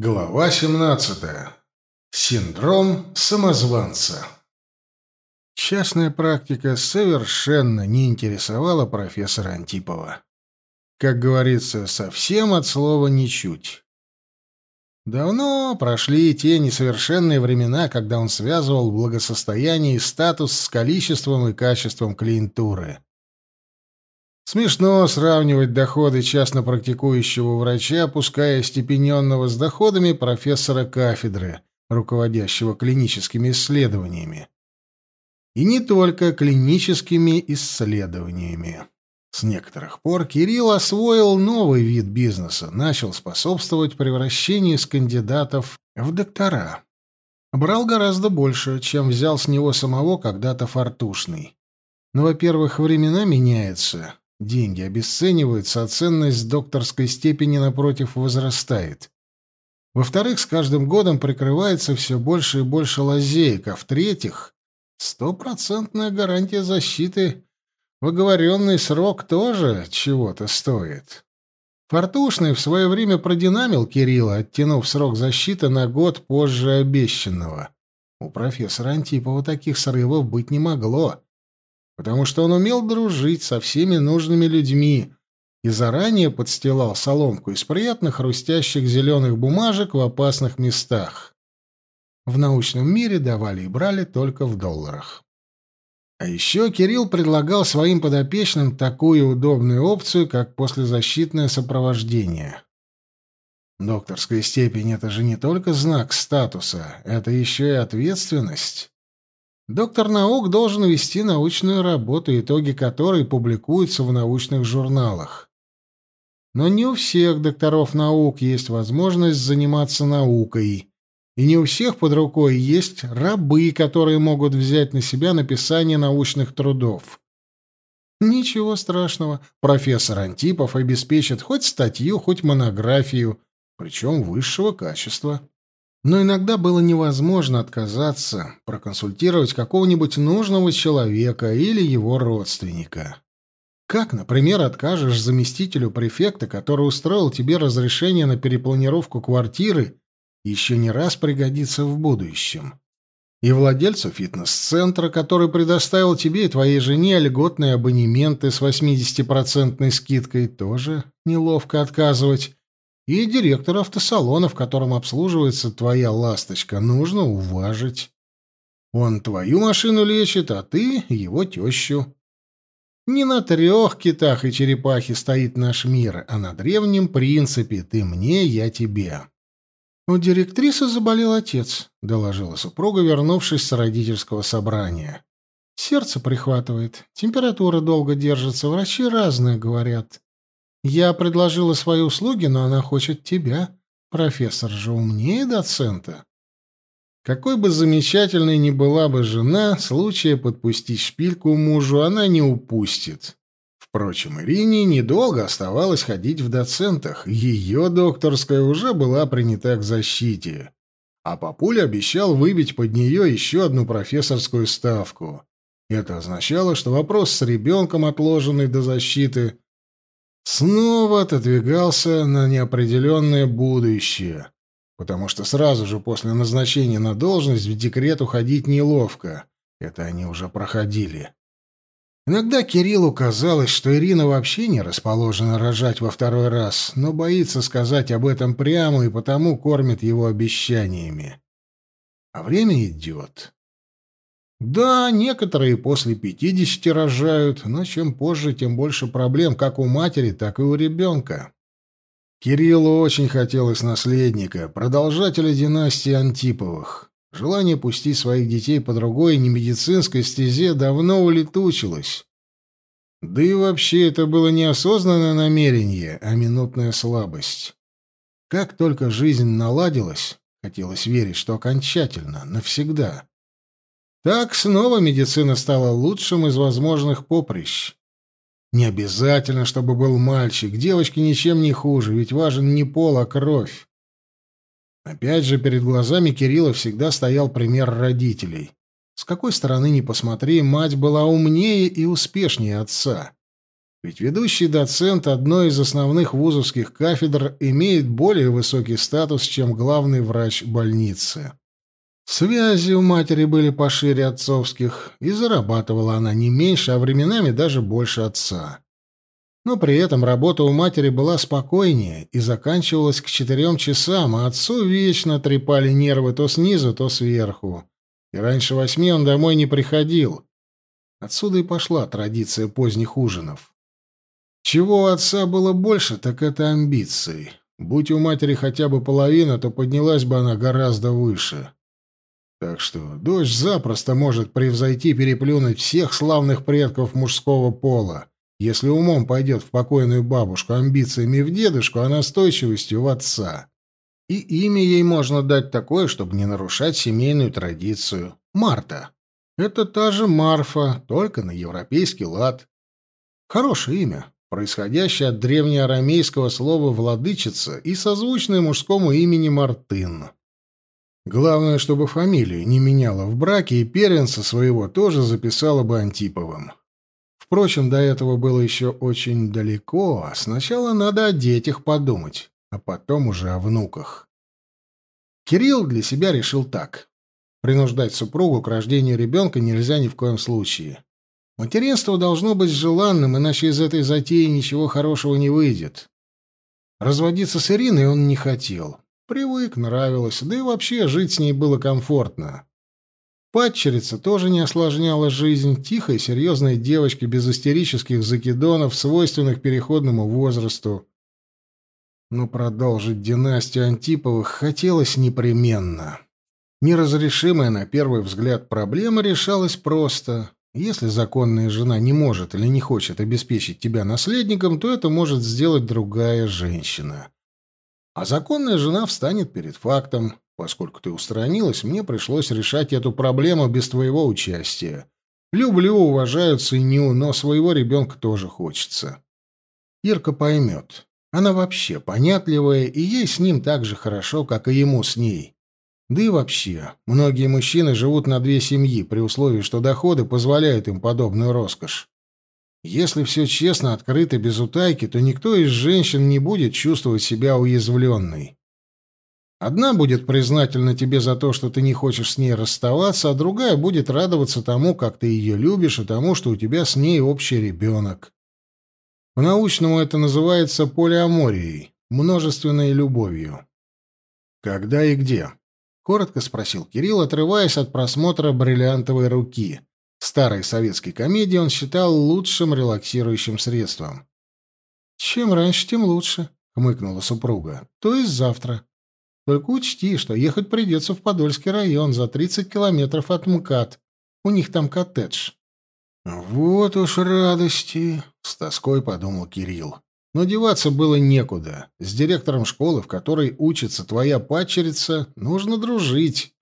Глава 17. Синдром самозванца. Частная практика совершенно не интересовала профессора Антипова. Как говорится, совсем от слова ничуть. Давно прошли те несовершенные времена, когда он связывал благосостояние и статус с количеством и качеством клиентуры. Смешно сравнивать доходы частно практикующего врача, пуская степененного с доходами профессора кафедры, руководящего клиническими исследованиями. И не только клиническими исследованиями. С некоторых пор Кирилл освоил новый вид бизнеса, начал способствовать превращению из кандидатов в доктора. Брал гораздо больше, чем взял с него самого когда-то фартушный. Но, во-первых, времена меняются, Деньги обесцениваются, а ценность докторской степени, напротив, возрастает. Во-вторых, с каждым годом прикрывается все больше и больше лазеек, а в-третьих, стопроцентная гарантия защиты в оговоренный срок тоже чего-то стоит. Фартушный в свое время продинамил Кирилла, оттянув срок защиты на год позже обещанного. У профессора Антипова таких срывов быть не могло потому что он умел дружить со всеми нужными людьми и заранее подстилал соломку из приятных хрустящих зеленых бумажек в опасных местах. В научном мире давали и брали только в долларах. А еще Кирилл предлагал своим подопечным такую удобную опцию, как послезащитное сопровождение. Докторская степень — это же не только знак статуса, это еще и ответственность. Доктор наук должен вести научную работу, итоги которой публикуются в научных журналах. Но не у всех докторов наук есть возможность заниматься наукой, и не у всех под рукой есть рабы, которые могут взять на себя написание научных трудов. Ничего страшного, профессор Антипов обеспечит хоть статью, хоть монографию, причем высшего качества. Но иногда было невозможно отказаться проконсультировать какого-нибудь нужного человека или его родственника. Как, например, откажешь заместителю префекта, который устроил тебе разрешение на перепланировку квартиры, еще не раз пригодится в будущем. И владельцу фитнес-центра, который предоставил тебе и твоей жене льготные абонементы с 80% скидкой, тоже неловко отказывать, и директора автосалона, в котором обслуживается твоя ласточка, нужно уважить. Он твою машину лечит, а ты его тещу. Не на трех китах и черепахе стоит наш мир, а на древнем принципе «ты мне, я тебе». «У директрисы заболел отец», — доложила супруга, вернувшись с родительского собрания. «Сердце прихватывает, температура долго держится, врачи разные говорят. Я предложила свои услуги, но она хочет тебя. Профессор же умнее доцента. Какой бы замечательной ни была бы жена, случая подпустить шпильку мужу она не упустит. Впрочем, Ирине недолго оставалось ходить в доцентах. Ее докторская уже была принята к защите. А папуля обещал выбить под нее еще одну профессорскую ставку. Это означало, что вопрос с ребенком, отложенный до защиты, снова отодвигался на неопределенное будущее, потому что сразу же после назначения на должность в декрет уходить неловко. Это они уже проходили. Иногда Кириллу казалось, что Ирина вообще не расположена рожать во второй раз, но боится сказать об этом прямо и потому кормит его обещаниями. А время идет. Да, некоторые после пятидесяти рожают, но чем позже, тем больше проблем как у матери, так и у ребенка. Кириллу очень хотелось наследника, продолжателя династии Антиповых. Желание пустить своих детей по другой немедицинской стезе давно улетучилось. Да и вообще это было неосознанное намерение, а минутная слабость. Как только жизнь наладилась, хотелось верить, что окончательно, навсегда, так снова медицина стала лучшим из возможных поприщ. Не обязательно, чтобы был мальчик, девочки ничем не хуже, ведь важен не пол, а кровь. Опять же, перед глазами Кирилла всегда стоял пример родителей. С какой стороны ни посмотри, мать была умнее и успешнее отца. Ведь ведущий доцент одной из основных вузовских кафедр имеет более высокий статус, чем главный врач больницы. Связи у матери были пошире отцовских, и зарабатывала она не меньше, а временами даже больше отца. Но при этом работа у матери была спокойнее и заканчивалась к четырем часам, а отцу вечно трепали нервы то снизу, то сверху. И раньше восьми он домой не приходил. Отсюда и пошла традиция поздних ужинов. Чего у отца было больше, так это амбиций. Будь у матери хотя бы половина, то поднялась бы она гораздо выше. Так что дочь запросто может превзойти переплюнуть всех славных предков мужского пола, если умом пойдет в покойную бабушку, амбициями в дедушку, а настойчивостью в отца. И имя ей можно дать такое, чтобы не нарушать семейную традицию. Марта. Это та же Марфа, только на европейский лад. Хорошее имя, происходящее от древнеарамейского слова «владычица» и созвучное мужскому имени Мартын. Главное, чтобы фамилию не меняла в браке, и первенца своего тоже записала бы Антиповым. Впрочем, до этого было еще очень далеко, а сначала надо о детях подумать, а потом уже о внуках. Кирилл для себя решил так. Принуждать супругу к рождению ребенка нельзя ни в коем случае. Материнство должно быть желанным, иначе из этой затеи ничего хорошего не выйдет. Разводиться с Ириной он не хотел. Привык, нравилось, да и вообще жить с ней было комфортно. Падчерица тоже не осложняла жизнь, тихая, серьезная девочка без истерических закидонов, свойственных переходному возрасту. Но продолжить династию Антиповых хотелось непременно. Неразрешимая на первый взгляд проблема решалась просто. Если законная жена не может или не хочет обеспечить тебя наследником, то это может сделать другая женщина. А законная жена встанет перед фактом. Поскольку ты устранилась, мне пришлось решать эту проблему без твоего участия. Люблю, уважаю, ценю, но своего ребенка тоже хочется. Ирка поймет. Она вообще понятливая, и ей с ним так же хорошо, как и ему с ней. Да и вообще, многие мужчины живут на две семьи при условии, что доходы позволяют им подобную роскошь. Если все честно, открыто, без утайки, то никто из женщин не будет чувствовать себя уязвленной. Одна будет признательна тебе за то, что ты не хочешь с ней расставаться, а другая будет радоваться тому, как ты ее любишь, и тому, что у тебя с ней общий ребенок. По-научному это называется полиаморией, множественной любовью. Когда и где? коротко спросил Кирилл, отрываясь от просмотра бриллиантовой руки. Старой советской комедии он считал лучшим релаксирующим средством. Чем раньше, тем лучше, хмыкнула супруга. То есть завтра. Только учти, что ехать придется в Подольский район за 30 километров от МКАД. У них там коттедж. Вот уж радости, с тоской подумал Кирилл. Но деваться было некуда. С директором школы, в которой учится твоя падчерица, нужно дружить.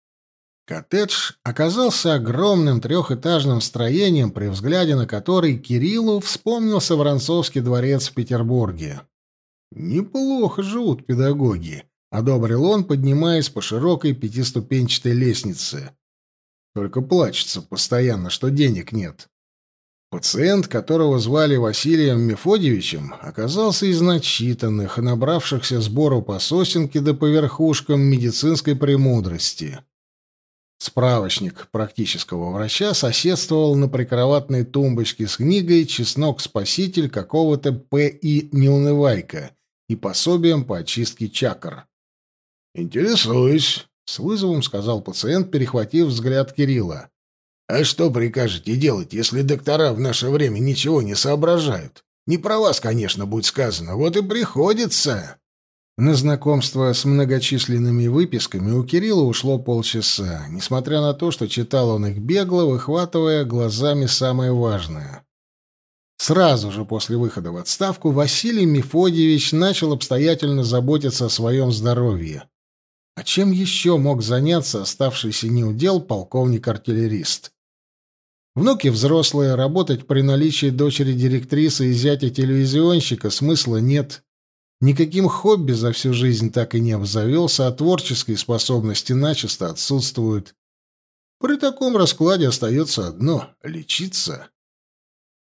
Коттедж оказался огромным трехэтажным строением, при взгляде на который Кириллу вспомнился Воронцовский дворец в Петербурге. «Неплохо живут педагоги», — одобрил он, поднимаясь по широкой пятиступенчатой лестнице. «Только плачется постоянно, что денег нет». Пациент, которого звали Василием Мефодьевичем, оказался из начитанных, набравшихся сбору по сосенке да по верхушкам медицинской премудрости. Справочник практического врача соседствовал на прикроватной тумбочке с книгой «Чеснок-спаситель» какого-то П.И. Неунывайка и пособием по очистке чакр. «Интересуюсь», — с вызовом сказал пациент, перехватив взгляд Кирилла. А что прикажете делать, если доктора в наше время ничего не соображают? Не про вас, конечно, будет сказано, вот и приходится. На знакомство с многочисленными выписками у Кирилла ушло полчаса, несмотря на то, что читал он их бегло, выхватывая глазами самое важное. Сразу же после выхода в отставку Василий Мефодьевич начал обстоятельно заботиться о своем здоровье. А чем еще мог заняться оставшийся неудел полковник-артиллерист? Внуки взрослые, работать при наличии дочери директрисы и зятя телевизионщика смысла нет. Никаким хобби за всю жизнь так и не обзавелся, а творческие способности начисто отсутствуют. При таком раскладе остается одно — лечиться.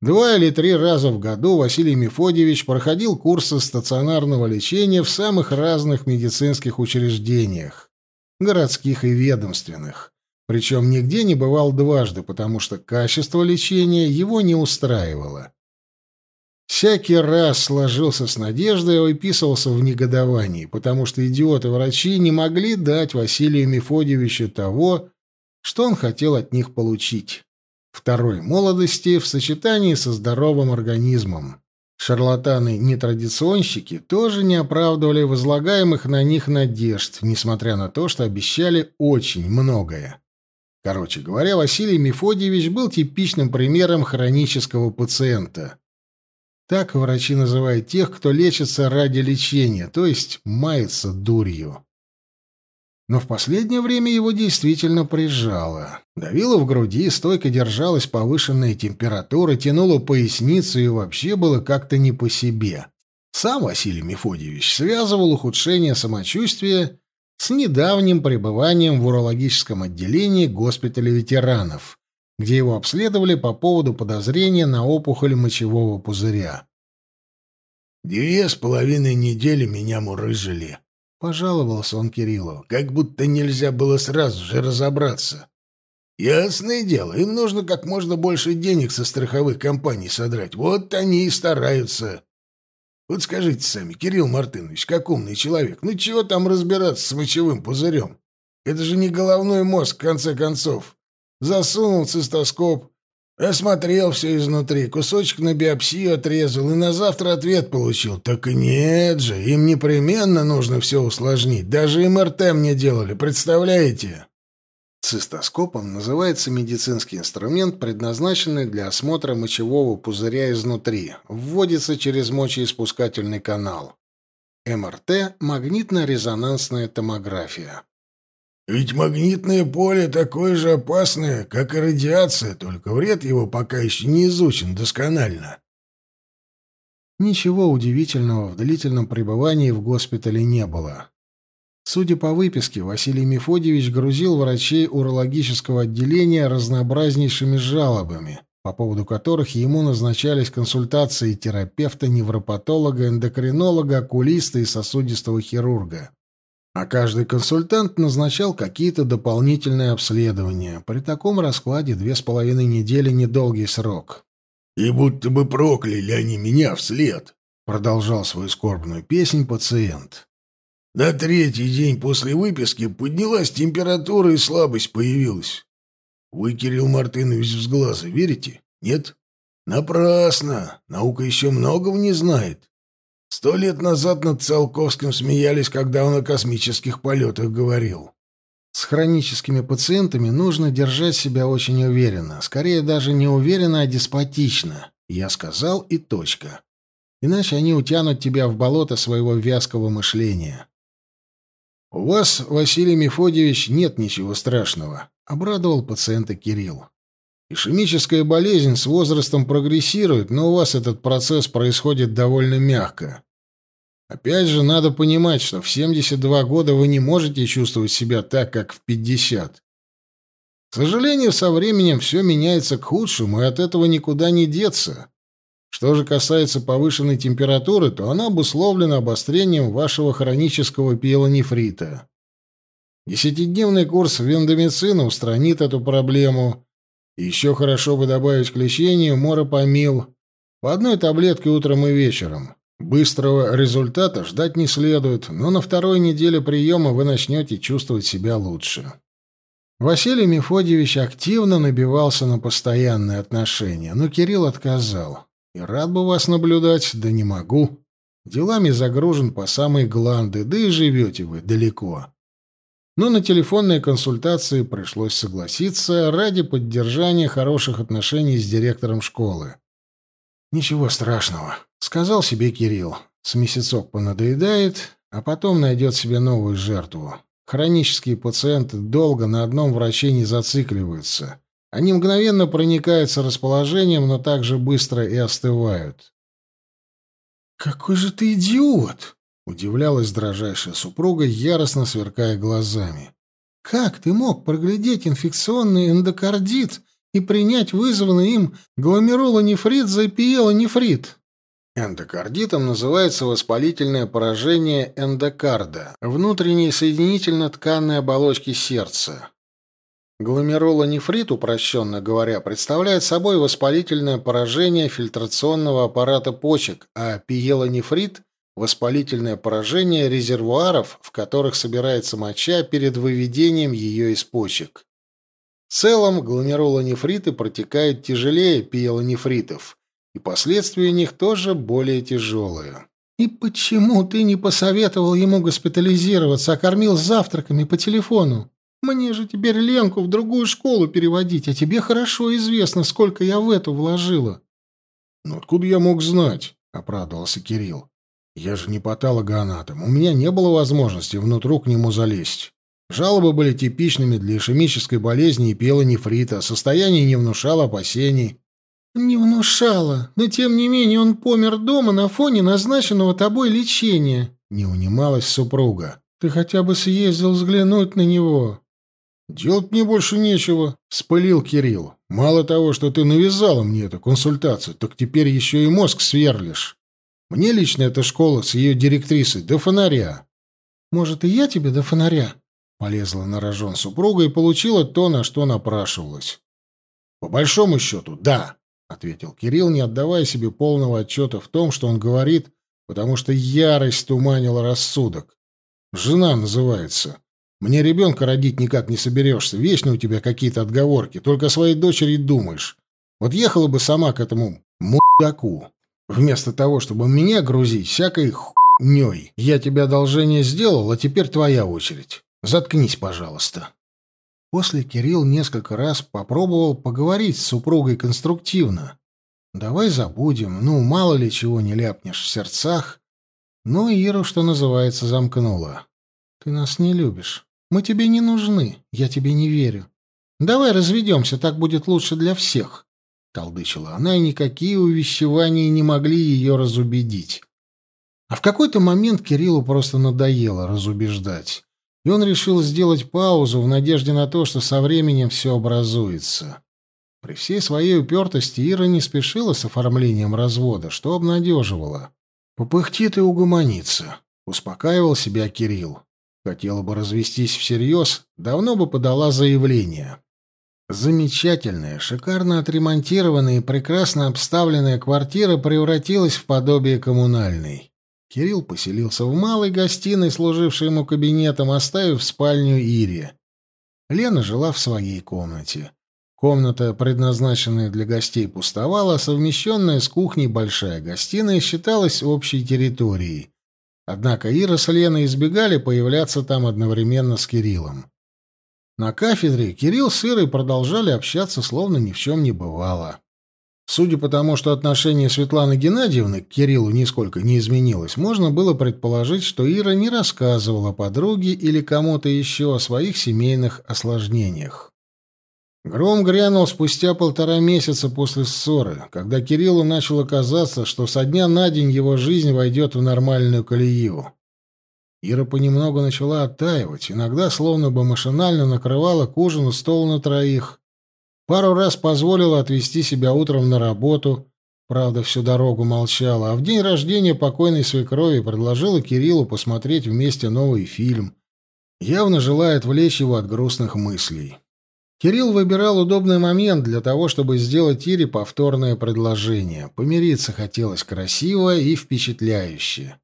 Два или три раза в году Василий Мефодьевич проходил курсы стационарного лечения в самых разных медицинских учреждениях, городских и ведомственных. Причем нигде не бывал дважды, потому что качество лечения его не устраивало. Всякий раз сложился с надеждой и выписывался в негодовании, потому что идиоты-врачи не могли дать Василию Мефодьевичу того, что он хотел от них получить. Второй молодости в сочетании со здоровым организмом. Шарлатаны-нетрадиционщики тоже не оправдывали возлагаемых на них надежд, несмотря на то, что обещали очень многое. Короче говоря, Василий Мефодьевич был типичным примером хронического пациента. Так врачи называют тех, кто лечится ради лечения, то есть мается дурью. Но в последнее время его действительно прижало. Давило в груди, стойко держалась повышенная температура, тянуло поясницу и вообще было как-то не по себе. Сам Василий Мефодьевич связывал ухудшение самочувствия с недавним пребыванием в урологическом отделении госпиталя ветеранов, где его обследовали по поводу подозрения на опухоль мочевого пузыря. «Две с половиной недели меня мурыжили», — пожаловался он Кириллу, «как будто нельзя было сразу же разобраться. Ясное дело, им нужно как можно больше денег со страховых компаний содрать. Вот они и стараются. Вот скажите сами, Кирилл Мартынович, как умный человек, ну чего там разбираться с мочевым пузырем? Это же не головной мозг, в конце концов. Засунул цистоскоп, осмотрел все изнутри, кусочек на биопсию отрезал и на завтра ответ получил. Так и нет же, им непременно нужно все усложнить. Даже МРТ мне делали, представляете? Цистоскопом называется медицинский инструмент, предназначенный для осмотра мочевого пузыря изнутри. Вводится через мочеиспускательный канал. МРТ – магнитно-резонансная томография. Ведь магнитное поле такое же опасное, как и радиация, только вред его пока еще не изучен досконально. Ничего удивительного в длительном пребывании в госпитале не было. Судя по выписке, Василий Мефодьевич грузил врачей урологического отделения разнообразнейшими жалобами, по поводу которых ему назначались консультации терапевта, невропатолога, эндокринолога, окулиста и сосудистого хирурга. А каждый консультант назначал какие-то дополнительные обследования. При таком раскладе две с половиной недели — недолгий срок. «И будто бы прокляли они меня вслед», — продолжал свою скорбную песнь пациент. На третий день после выписки поднялась температура и слабость появилась. Вы, Кирилл Мартынович, с глаза верите? Нет? Напрасно. Наука еще многого не знает. Сто лет назад над Циолковским смеялись, когда он о космических полетах говорил. С хроническими пациентами нужно держать себя очень уверенно. Скорее, даже не уверенно, а деспотично. Я сказал и точка. Иначе они утянут тебя в болото своего вязкого мышления. «У вас, Василий Мефодьевич, нет ничего страшного», — обрадовал пациента Кирилл. Ишемическая болезнь с возрастом прогрессирует, но у вас этот процесс происходит довольно мягко. Опять же, надо понимать, что в 72 года вы не можете чувствовать себя так, как в 50. К сожалению, со временем все меняется к худшему, и от этого никуда не деться. Что же касается повышенной температуры, то она обусловлена обострением вашего хронического пиелонефрита. Десятидневный курс вендомицина устранит эту проблему, еще хорошо бы добавить к лечению моропомил по одной таблетке утром и вечером. Быстрого результата ждать не следует, но на второй неделе приема вы начнете чувствовать себя лучше. Василий Мефодьевич активно набивался на постоянные отношения, но Кирилл отказал. «И рад бы вас наблюдать, да не могу. Делами загружен по самые гланды, да и живете вы далеко но на телефонные консультации пришлось согласиться ради поддержания хороших отношений с директором школы. «Ничего страшного», — сказал себе Кирилл. «С месяцок понадоедает, а потом найдет себе новую жертву. Хронические пациенты долго на одном враче не зацикливаются. Они мгновенно проникаются расположением, но также быстро и остывают». «Какой же ты идиот!» Удивлялась дрожайшая супруга, яростно сверкая глазами. «Как ты мог проглядеть инфекционный эндокардит и принять вызванный им гломерулонефрит за эпиелонефрит. Эндокардитом называется воспалительное поражение эндокарда, внутренней соединительно-тканной оболочки сердца. Гломерулонефрит, упрощенно говоря, представляет собой воспалительное поражение фильтрационного аппарата почек, а пиелонефрит – воспалительное поражение резервуаров, в которых собирается моча перед выведением ее из почек. В целом гломерулонефриты протекают тяжелее пиелонефритов, и последствия у них тоже более тяжелые. «И почему ты не посоветовал ему госпитализироваться, а кормил завтраками по телефону?» Мне же теперь Ленку в другую школу переводить, а тебе хорошо известно, сколько я в эту вложила. Ну откуда я мог знать? оправдывался Кирилл. Я же не патологоанатом. У меня не было возможности внутрь к нему залезть. Жалобы были типичными для ишемической болезни и пелонефрита. Состояние не внушало опасений. «Не внушало, но тем не менее он помер дома на фоне назначенного тобой лечения», — не унималась супруга. «Ты хотя бы съездил взглянуть на него. «Делать мне больше нечего», — спылил Кирилл. «Мало того, что ты навязала мне эту консультацию, так теперь еще и мозг сверлишь. Мне лично эта школа с ее директрисой до фонаря». «Может, и я тебе до фонаря?» Полезла на рожон супруга и получила то, на что напрашивалась. «По большому счету, да», — ответил Кирилл, не отдавая себе полного отчета в том, что он говорит, потому что ярость туманила рассудок. «Жена называется. Мне ребенка родить никак не соберешься. Вечно у тебя какие-то отговорки. Только о своей дочери думаешь. Вот ехала бы сама к этому мудаку. Вместо того, чтобы меня грузить всякой хуйней. Я тебе одолжение сделал, а теперь твоя очередь. Заткнись, пожалуйста. После Кирилл несколько раз попробовал поговорить с супругой конструктивно. Давай забудем, ну, мало ли чего не ляпнешь в сердцах. Но Иру, что называется, замкнула. Ты нас не любишь. Мы тебе не нужны, я тебе не верю. Давай разведемся, так будет лучше для всех. Толдычила она, и никакие увещевания не могли ее разубедить. А в какой-то момент Кириллу просто надоело разубеждать, и он решил сделать паузу в надежде на то, что со временем все образуется. При всей своей упертости Ира не спешила с оформлением развода, что обнадеживало. «Попыхтит и угомонится», — успокаивал себя Кирилл. Хотела бы развестись всерьез, давно бы подала заявление. Замечательная, шикарно отремонтированная и прекрасно обставленная квартира превратилась в подобие коммунальной. Кирилл поселился в малой гостиной, служившей ему кабинетом, оставив спальню Ире. Лена жила в своей комнате. Комната, предназначенная для гостей, пустовала, совмещенная с кухней большая гостиная считалась общей территорией. Однако Ира с Леной избегали появляться там одновременно с Кириллом. На кафедре Кирилл с Ирой продолжали общаться, словно ни в чем не бывало. Судя по тому, что отношение Светланы Геннадьевны к Кириллу нисколько не изменилось, можно было предположить, что Ира не рассказывала подруге или кому-то еще о своих семейных осложнениях. Гром грянул спустя полтора месяца после ссоры, когда Кириллу начало казаться, что со дня на день его жизнь войдет в нормальную колею. Ира понемногу начала оттаивать, иногда словно бы машинально накрывала к ужину стол на троих. Пару раз позволила отвезти себя утром на работу, правда, всю дорогу молчала, а в день рождения покойной свекрови предложила Кириллу посмотреть вместе новый фильм, явно желая отвлечь его от грустных мыслей. Кирилл выбирал удобный момент для того, чтобы сделать Ире повторное предложение. Помириться хотелось красиво и впечатляюще.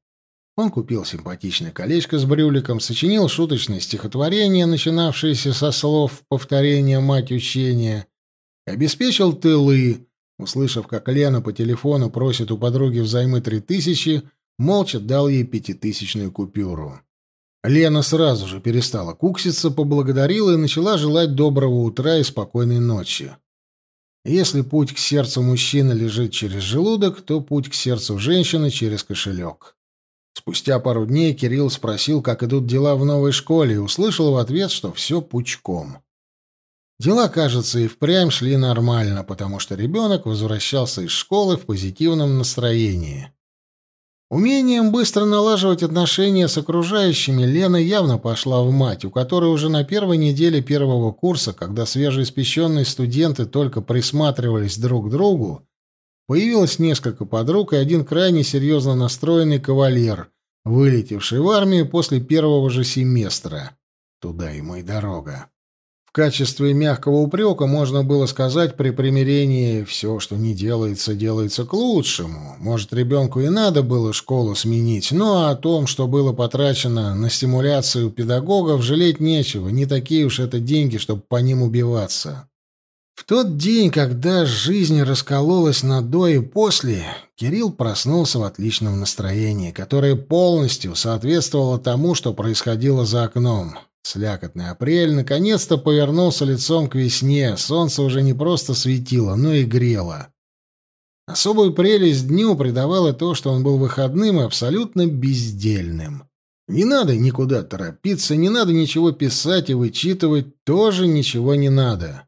Он купил симпатичное колечко с брюликом, сочинил шуточное стихотворение, начинавшееся со слов повторения «мать учения», обеспечил тылы, услышав, как Лена по телефону просит у подруги взаймы три тысячи, молча дал ей пятитысячную купюру. Лена сразу же перестала кукситься, поблагодарила и начала желать доброго утра и спокойной ночи. Если путь к сердцу мужчины лежит через желудок, то путь к сердцу женщины через кошелек. Спустя пару дней Кирилл спросил, как идут дела в новой школе, и услышал в ответ, что все пучком. Дела, кажется, и впрямь шли нормально, потому что ребенок возвращался из школы в позитивном настроении. Умением быстро налаживать отношения с окружающими Лена явно пошла в мать, у которой уже на первой неделе первого курса, когда свежеиспеченные студенты только присматривались друг к другу, появилось несколько подруг и один крайне серьезно настроенный кавалер, вылетевший в армию после первого же семестра. Туда ему и дорога. В качестве мягкого упрека можно было сказать при примирении «все, что не делается, делается к лучшему». Может, ребенку и надо было школу сменить, но о том, что было потрачено на стимуляцию педагогов, жалеть нечего, не такие уж это деньги, чтобы по ним убиваться. В тот день, когда жизнь раскололась на «до» и «после», Кирилл проснулся в отличном настроении, которое полностью соответствовало тому, что происходило за окном. Слякотный апрель наконец-то повернулся лицом к весне, солнце уже не просто светило, но и грело. Особую прелесть дню придавало то, что он был выходным и абсолютно бездельным. Не надо никуда торопиться, не надо ничего писать и вычитывать, тоже ничего не надо.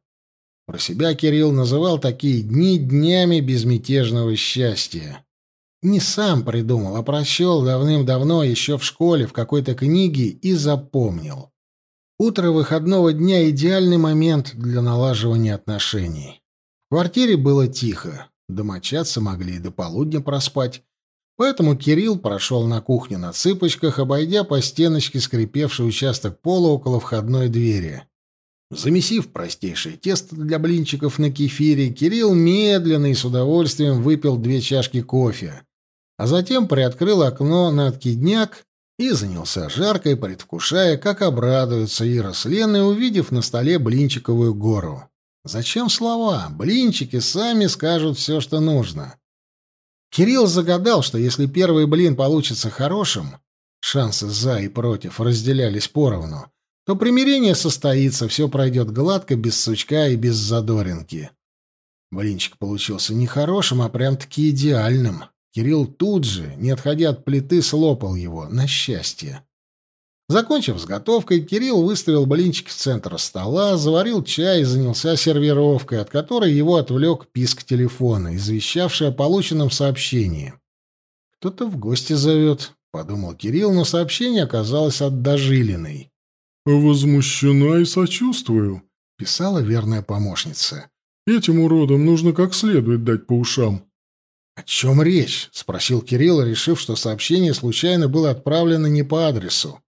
Про себя Кирилл называл такие дни днями безмятежного счастья. Не сам придумал, а прочел давным-давно еще в школе в какой-то книге и запомнил. Утро выходного дня — идеальный момент для налаживания отношений. В квартире было тихо, домочадцы могли и до полудня проспать, поэтому Кирилл прошел на кухню на цыпочках, обойдя по стеночке скрипевший участок пола около входной двери. Замесив простейшее тесто для блинчиков на кефире, Кирилл медленно и с удовольствием выпил две чашки кофе, а затем приоткрыл окно на откидняк и занялся жаркой, предвкушая, как обрадуется Ира с Леной, увидев на столе блинчиковую гору. Зачем слова? Блинчики сами скажут все, что нужно. Кирилл загадал, что если первый блин получится хорошим, шансы за и против разделялись поровну, то примирение состоится, все пройдет гладко, без сучка и без задоринки. Блинчик получился не хорошим, а прям-таки идеальным. Кирилл тут же, не отходя от плиты, слопал его, на счастье. Закончив с готовкой, Кирилл выставил блинчики в центр стола, заварил чай и занялся сервировкой, от которой его отвлек писк телефона, извещавший о полученном сообщении. «Кто-то в гости зовет», — подумал Кирилл, но сообщение оказалось от Дожилиной. «Возмущена и сочувствую», — писала верная помощница. «Этим уродам нужно как следует дать по ушам». «О чем речь?» — спросил Кирилл, решив, что сообщение случайно было отправлено не по адресу.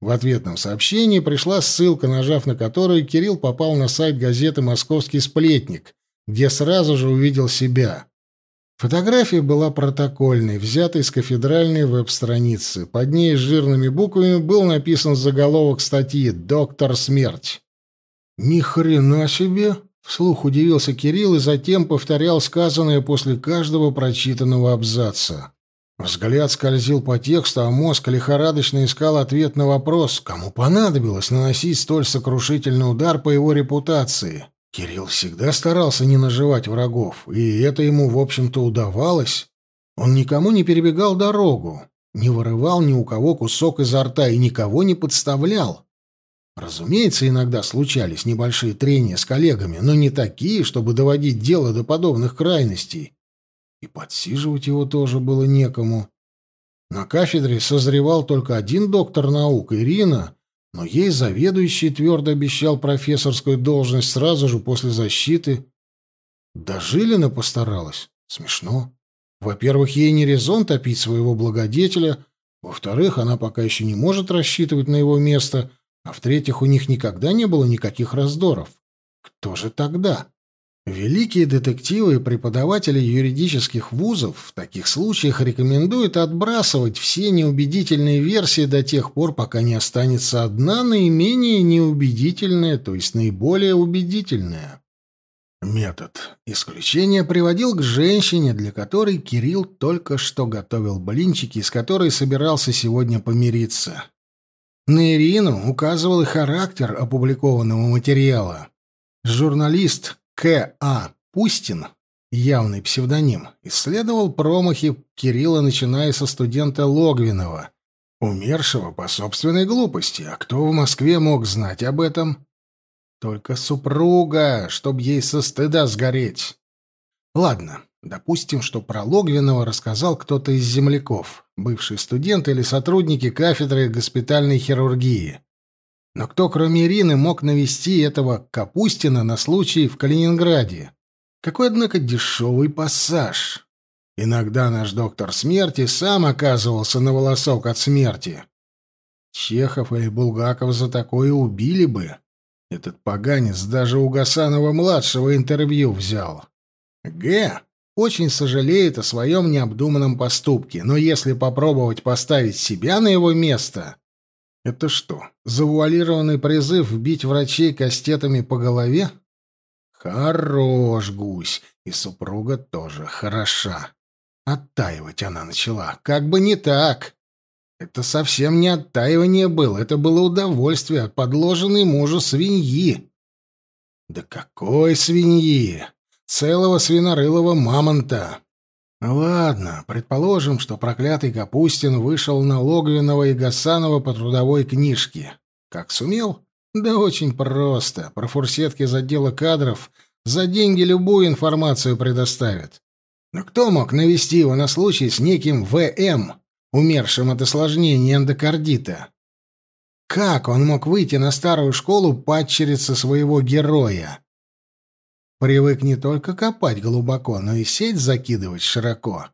В ответном сообщении пришла ссылка, нажав на которую Кирилл попал на сайт газеты «Московский сплетник», где сразу же увидел себя. Фотография была протокольной, взятой с кафедральной веб-страницы. Под ней жирными буквами был написан заголовок статьи «Доктор Смерть». «Ни хрена себе!» Вслух удивился Кирилл и затем повторял сказанное после каждого прочитанного абзаца. Взгляд скользил по тексту, а мозг лихорадочно искал ответ на вопрос, кому понадобилось наносить столь сокрушительный удар по его репутации. Кирилл всегда старался не наживать врагов, и это ему, в общем-то, удавалось. Он никому не перебегал дорогу, не вырывал ни у кого кусок изо рта и никого не подставлял. Разумеется, иногда случались небольшие трения с коллегами, но не такие, чтобы доводить дело до подобных крайностей. И подсиживать его тоже было некому. На кафедре созревал только один доктор наук, Ирина, но ей заведующий твердо обещал профессорскую должность сразу же после защиты. Да Жилина постаралась. Смешно. Во-первых, ей не резон топить своего благодетеля, во-вторых, она пока еще не может рассчитывать на его место — а в-третьих, у них никогда не было никаких раздоров. Кто же тогда? Великие детективы и преподаватели юридических вузов в таких случаях рекомендуют отбрасывать все неубедительные версии до тех пор, пока не останется одна наименее неубедительная, то есть наиболее убедительная. Метод исключения приводил к женщине, для которой Кирилл только что готовил блинчики, с которой собирался сегодня помириться. На Ирину указывал и характер опубликованного материала. Журналист К.А. Пустин, явный псевдоним, исследовал промахи Кирилла, начиная со студента Логвинова, умершего по собственной глупости. А кто в Москве мог знать об этом? Только супруга, чтоб ей со стыда сгореть. Ладно, Допустим, что про Логвинова рассказал кто-то из земляков, бывший студент или сотрудники кафедры госпитальной хирургии. Но кто, кроме Ирины, мог навести этого Капустина на случай в Калининграде? Какой, однако, дешевый пассаж. Иногда наш доктор смерти сам оказывался на волосок от смерти. Чехов или Булгаков за такое убили бы. Этот поганец даже у Гасанова-младшего интервью взял. Г. очень сожалеет о своем необдуманном поступке, но если попробовать поставить себя на его место... Это что, завуалированный призыв бить врачей кастетами по голове? Хорош гусь, и супруга тоже хороша. Оттаивать она начала, как бы не так. Это совсем не оттаивание было, это было удовольствие от подложенной мужу свиньи. Да какой свиньи? Целого свинорылого мамонта. Ладно, предположим, что проклятый Капустин вышел на Логвинова и Гасанова по трудовой книжке. Как сумел? Да очень просто. Про фурсетки из отдела кадров за деньги любую информацию предоставят. Но кто мог навести его на случай с неким ВМ, умершим от осложнений эндокардита? Как он мог выйти на старую школу падчерицы своего героя? Привык не только копать глубоко, но и сеть закидывать широко.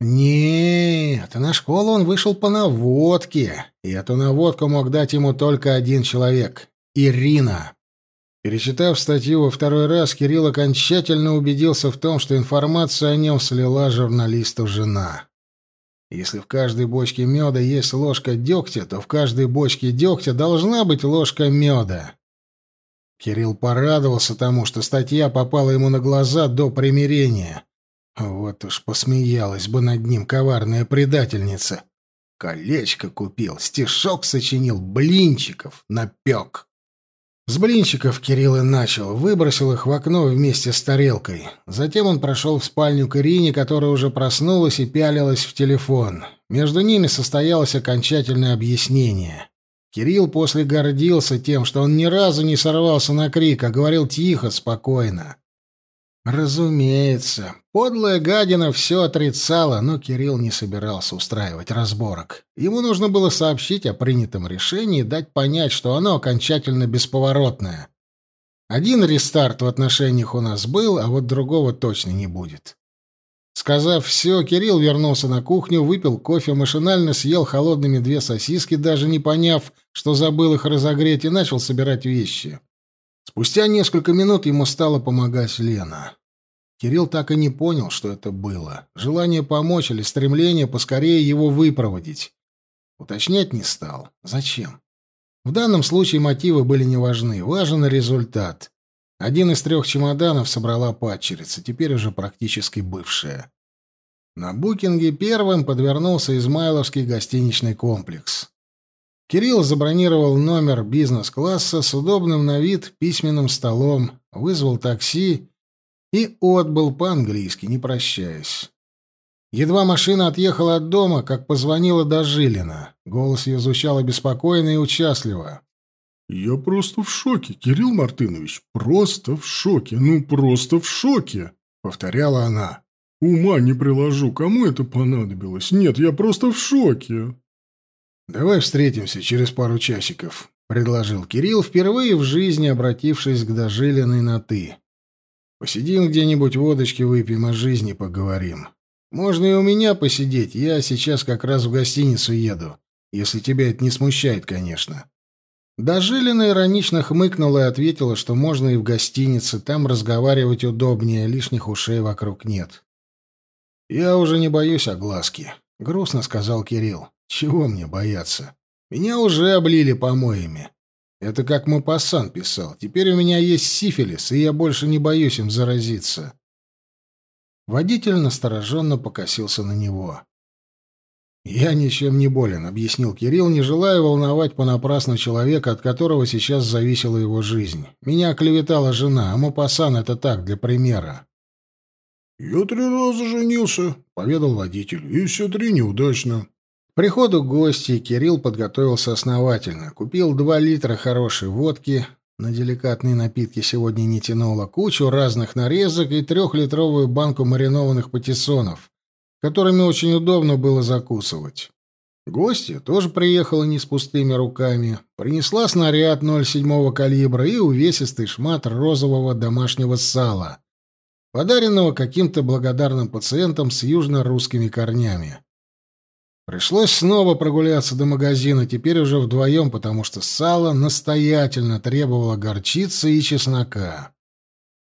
Нет, на школу он вышел по наводке, и эту наводку мог дать ему только один человек — Ирина. Перечитав статью во второй раз, Кирилл окончательно убедился в том, что информацию о нем слила журналисту жена. Если в каждой бочке меда есть ложка дегтя, то в каждой бочке дегтя должна быть ложка меда. Кирилл порадовался тому, что статья попала ему на глаза до примирения. Вот уж посмеялась бы над ним коварная предательница. Колечко купил, стишок сочинил, блинчиков напек. С блинчиков Кирилл и начал, выбросил их в окно вместе с тарелкой. Затем он прошел в спальню к Ирине, которая уже проснулась и пялилась в телефон. Между ними состоялось окончательное объяснение. Кирилл после гордился тем, что он ни разу не сорвался на крик, а говорил тихо, спокойно. Разумеется, подлая гадина все отрицала, но Кирилл не собирался устраивать разборок. Ему нужно было сообщить о принятом решении и дать понять, что оно окончательно бесповоротное. Один рестарт в отношениях у нас был, а вот другого точно не будет. Сказав все, Кирилл вернулся на кухню, выпил кофе, машинально съел холодными две сосиски, даже не поняв, что забыл их разогреть, и начал собирать вещи. Спустя несколько минут ему стала помогать Лена. Кирилл так и не понял, что это было. Желание помочь или стремление поскорее его выпроводить. Уточнять не стал. Зачем? В данном случае мотивы были не важны. Важен результат. Один из трех чемоданов собрала падчерица, теперь уже практически бывшая. На букинге первым подвернулся Измайловский гостиничный комплекс. Кирилл забронировал номер бизнес-класса с удобным на вид письменным столом, вызвал такси и отбыл по-английски, не прощаясь. Едва машина отъехала от дома, как позвонила Дожилина. Голос ее звучал обеспокоенно и участливо. «Я просто в шоке, Кирилл Мартынович, просто в шоке, ну просто в шоке», — повторяла она. «Ума не приложу, кому это понадобилось? Нет, я просто в шоке». «Давай встретимся через пару часиков», — предложил Кирилл, впервые в жизни обратившись к дожилиной на «ты». «Посидим где-нибудь, водочки выпьем, о жизни поговорим. Можно и у меня посидеть, я сейчас как раз в гостиницу еду, если тебя это не смущает, конечно». Дожилина иронично хмыкнула и ответила, что можно и в гостинице, там разговаривать удобнее, лишних ушей вокруг нет. «Я уже не боюсь огласки», — грустно сказал Кирилл. «Чего мне бояться? Меня уже облили помоями. Это как Мапассан писал. Теперь у меня есть сифилис, и я больше не боюсь им заразиться». Водитель настороженно покосился на него. «Я ничем не болен», — объяснил Кирилл, не желая волновать понапрасну человека, от которого сейчас зависела его жизнь. «Меня клеветала жена, а Мапасан — это так, для примера». «Я три раза женился», — поведал водитель, — «и все три неудачно». К приходу гостей Кирилл подготовился основательно. Купил два литра хорошей водки, На деликатные напитки сегодня не тянуло кучу разных нарезок и трехлитровую банку маринованных патиссонов, которыми очень удобно было закусывать. Гостья тоже приехала не с пустыми руками. Принесла снаряд 0,7 калибра и увесистый шмат розового домашнего сала, подаренного каким-то благодарным пациентам с южно-русскими корнями. Пришлось снова прогуляться до магазина, теперь уже вдвоем, потому что сало настоятельно требовало горчицы и чеснока.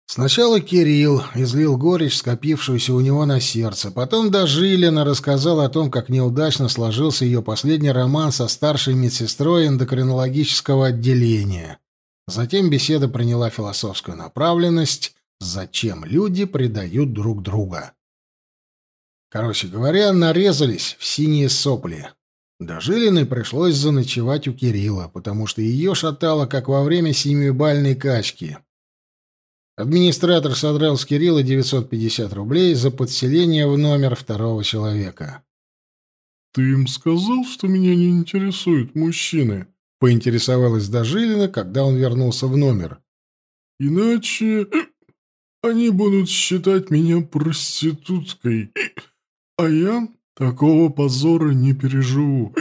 Сначала Кирилл излил горечь, скопившуюся у него на сердце, потом Дожилина рассказал о том, как неудачно сложился ее последний роман со старшей медсестрой эндокринологического отделения. Затем беседа приняла философскую направленность «Зачем люди предают друг друга?». Короче говоря, нарезались в синие сопли. До Жилиной пришлось заночевать у Кирилла, потому что ее шатало, как во время семибальной качки. Администратор содрал с Кирилла 950 рублей за подселение в номер второго человека. «Ты им сказал, что меня не интересуют мужчины?» — поинтересовалась Дожилина, когда он вернулся в номер. «Иначе они будут считать меня проституткой, а я такого позора не переживу».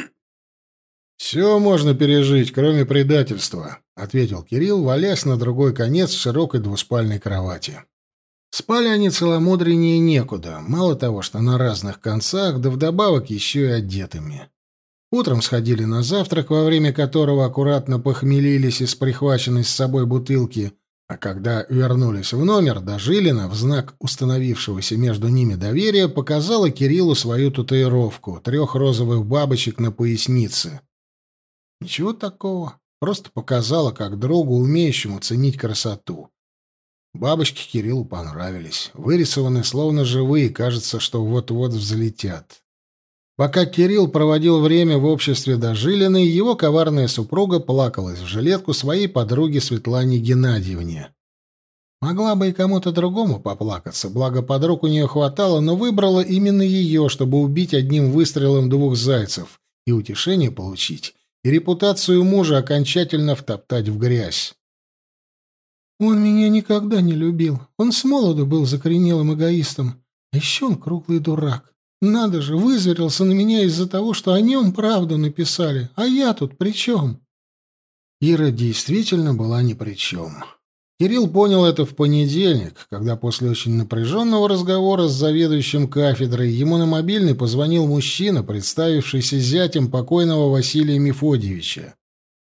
«Все можно пережить, кроме предательства», — ответил Кирилл, валясь на другой конец широкой двуспальной кровати. Спали они целомудреннее некуда, мало того, что на разных концах, да вдобавок еще и одетыми. Утром сходили на завтрак, во время которого аккуратно похмелились из прихваченной с собой бутылки, а когда вернулись в номер, Дожилина, в знак установившегося между ними доверия, показала Кириллу свою татуировку — трех розовых бабочек на пояснице. Ничего такого. Просто показала, как другу, умеющему ценить красоту. Бабочки Кириллу понравились. Вырисованы словно живые, кажется, что вот-вот взлетят. Пока Кирилл проводил время в обществе Дожилиной, его коварная супруга плакалась в жилетку своей подруги Светлане Геннадьевне. Могла бы и кому-то другому поплакаться, благо подруг у нее хватало, но выбрала именно ее, чтобы убить одним выстрелом двух зайцев и утешение получить, и репутацию мужа окончательно втоптать в грязь. «Он меня никогда не любил. Он с молоду был закоренелым эгоистом. А еще он круглый дурак. Надо же, вызверился на меня из-за того, что о нем правду написали. А я тут при чем?» Ира действительно была ни при чем. Кирилл понял это в понедельник, когда после очень напряженного разговора с заведующим кафедрой ему на мобильный позвонил мужчина, представившийся зятем покойного Василия Мефодьевича.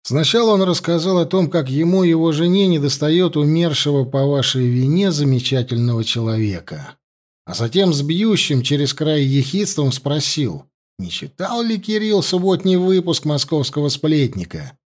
Сначала он рассказал о том, как ему и его жене недостает умершего по вашей вине замечательного человека. А затем с бьющим через край ехидством спросил, не читал ли Кирилл субботний выпуск «Московского сплетника».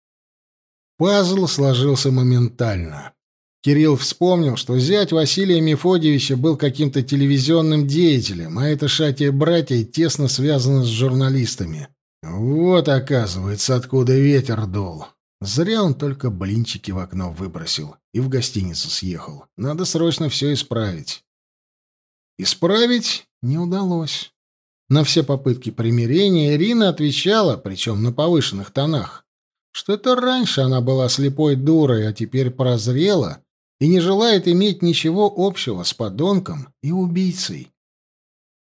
Пазл сложился моментально. Кирилл вспомнил, что зять Василия Мефодьевича был каким-то телевизионным деятелем, а это шатие братья тесно связано с журналистами. Вот, оказывается, откуда ветер дул. Зря он только блинчики в окно выбросил и в гостиницу съехал. Надо срочно все исправить. Исправить не удалось. На все попытки примирения Ирина отвечала, причем на повышенных тонах, что это раньше она была слепой дурой, а теперь прозрела и не желает иметь ничего общего с подонком и убийцей.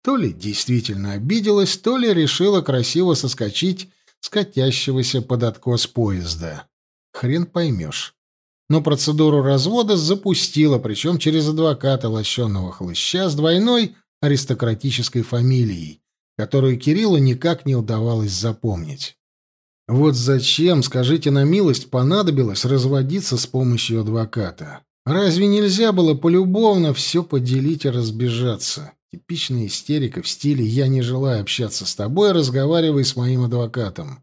То ли действительно обиделась, то ли решила красиво соскочить с катящегося под откос поезда. Хрен поймешь. Но процедуру развода запустила, причем через адвоката лощеного хлыща с двойной аристократической фамилией, которую Кириллу никак не удавалось запомнить. Вот зачем, скажите на милость, понадобилось разводиться с помощью адвоката? Разве нельзя было полюбовно все поделить и разбежаться? Типичная истерика в стиле «я не желаю общаться с тобой, разговаривай с моим адвокатом».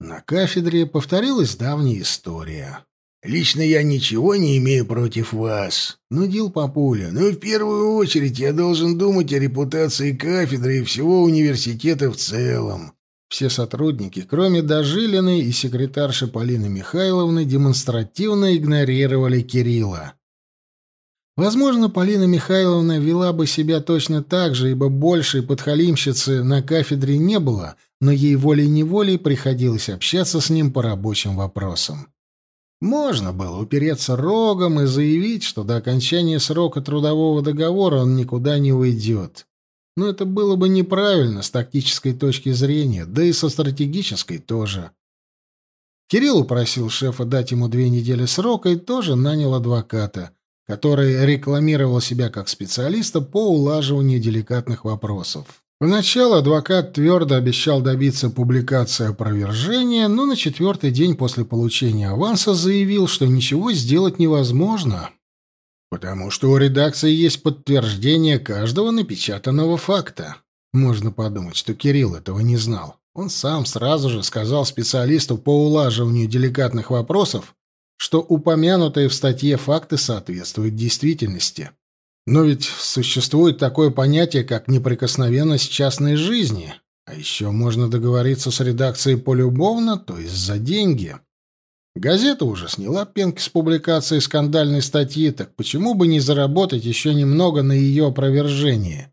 На кафедре повторилась давняя история. «Лично я ничего не имею против вас», — нудил папуля. «Но в первую очередь я должен думать о репутации кафедры и всего университета в целом. Все сотрудники, кроме Дожилиной и секретарши Полины Михайловны, демонстративно игнорировали Кирилла. Возможно, Полина Михайловна вела бы себя точно так же, ибо большей подхалимщицы на кафедре не было, но ей волей-неволей приходилось общаться с ним по рабочим вопросам. Можно было упереться рогом и заявить, что до окончания срока трудового договора он никуда не уйдет. Но это было бы неправильно с тактической точки зрения, да и со стратегической тоже. Кирилл упросил шефа дать ему две недели срока и тоже нанял адвоката, который рекламировал себя как специалиста по улаживанию деликатных вопросов. Поначалу адвокат твердо обещал добиться публикации опровержения, но на четвертый день после получения аванса заявил, что ничего сделать невозможно, потому что у редакции есть подтверждение каждого напечатанного факта. Можно подумать, что Кирилл этого не знал. Он сам сразу же сказал специалисту по улаживанию деликатных вопросов, что упомянутые в статье факты соответствуют действительности. Но ведь существует такое понятие, как неприкосновенность частной жизни. А еще можно договориться с редакцией полюбовно, то есть за деньги. Газета уже сняла пенки с публикации скандальной статьи, так почему бы не заработать еще немного на ее опровержении?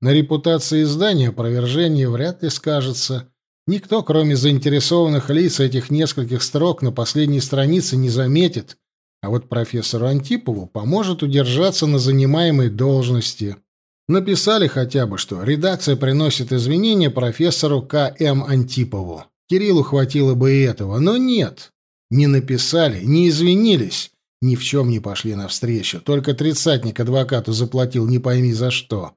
На репутации издания опровержение вряд ли скажется. Никто, кроме заинтересованных лиц этих нескольких строк на последней странице, не заметит, а вот профессору Антипову поможет удержаться на занимаемой должности. Написали хотя бы, что редакция приносит извинения профессору К.М. Антипову. Кириллу хватило бы и этого, но нет. Не написали, не извинились, ни в чем не пошли навстречу. Только тридцатник адвокату заплатил не пойми за что.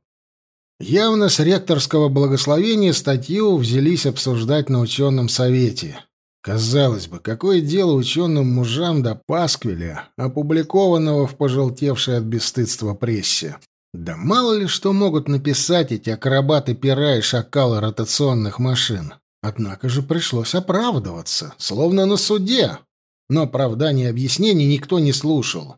Явно с ректорского благословения статью взялись обсуждать на ученом совете. Казалось бы, какое дело ученым мужам до пасквиля, опубликованного в пожелтевшей от бесстыдства прессе? Да мало ли что могут написать эти акробаты пера и шакалы ротационных машин. Однако же пришлось оправдываться, словно на суде. Но оправданий и объяснений никто не слушал.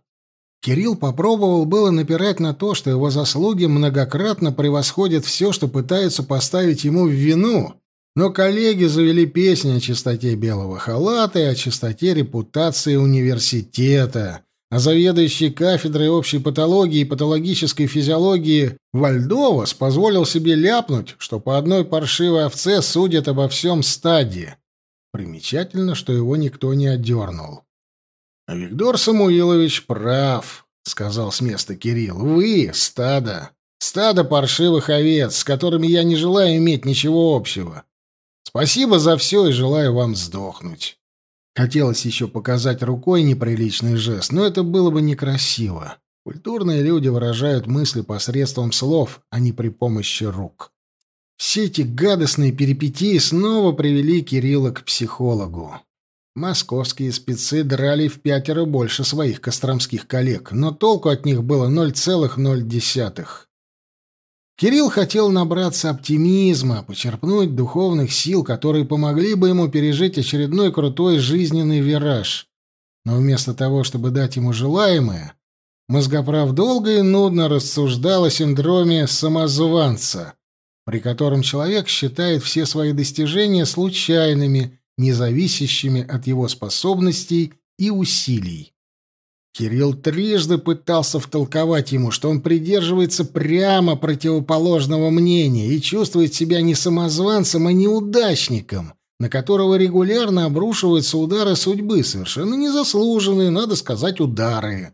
Кирилл попробовал было напирать на то, что его заслуги многократно превосходят все, что пытаются поставить ему в вину, но коллеги завели песни о чистоте белого халата и о чистоте репутации университета, а заведующий кафедрой общей патологии и патологической физиологии Вальдовас позволил себе ляпнуть, что по одной паршивой овце судят обо всем стадии. Примечательно, что его никто не отдернул. «А Виктор Самуилович прав», — сказал с места Кирилл. «Вы — стадо. Стадо паршивых овец, с которыми я не желаю иметь ничего общего. Спасибо за все и желаю вам сдохнуть. Хотелось еще показать рукой неприличный жест, но это было бы некрасиво. Культурные люди выражают мысли посредством слов, а не при помощи рук. Все эти гадостные перипетии снова привели Кирилла к психологу. Московские спецы драли в пятеро больше своих костромских коллег, но толку от них было 0,0. Кирилл хотел набраться оптимизма, почерпнуть духовных сил, которые помогли бы ему пережить очередной крутой жизненный вираж. Но вместо того, чтобы дать ему желаемое, мозгоправ долго и нудно рассуждал о синдроме самозванца, при котором человек считает все свои достижения случайными, независящими от его способностей и усилий. Кирилл трижды пытался втолковать ему, что он придерживается прямо противоположного мнения и чувствует себя не самозванцем, а неудачником, на которого регулярно обрушиваются удары судьбы, совершенно незаслуженные, надо сказать, удары.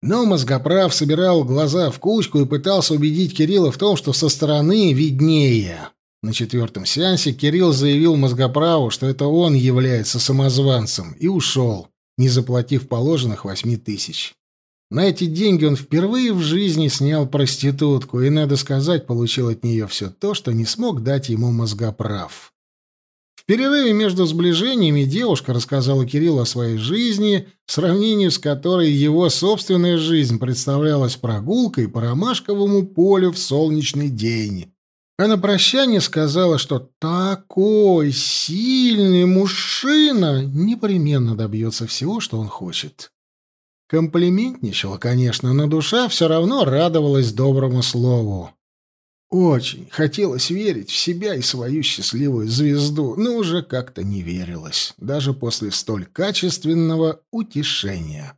Но мозгоправ собирал глаза в кучку и пытался убедить Кирилла в том, что со стороны виднее. На четвертом сеансе Кирилл заявил мозгоправу, что это он является самозванцем, и ушел не заплатив положенных восьми тысяч. На эти деньги он впервые в жизни снял проститутку и, надо сказать, получил от нее все то, что не смог дать ему мозгоправ. В перерыве между сближениями девушка рассказала Кириллу о своей жизни, в сравнении с которой его собственная жизнь представлялась прогулкой по ромашковому полю в солнечный день. А на прощание сказала, что такой сильный мужчина непременно добьется всего, что он хочет. Комплиментничала, конечно, но душа все равно радовалась доброму слову. Очень хотелось верить в себя и свою счастливую звезду, но уже как-то не верилось, даже после столь качественного утешения.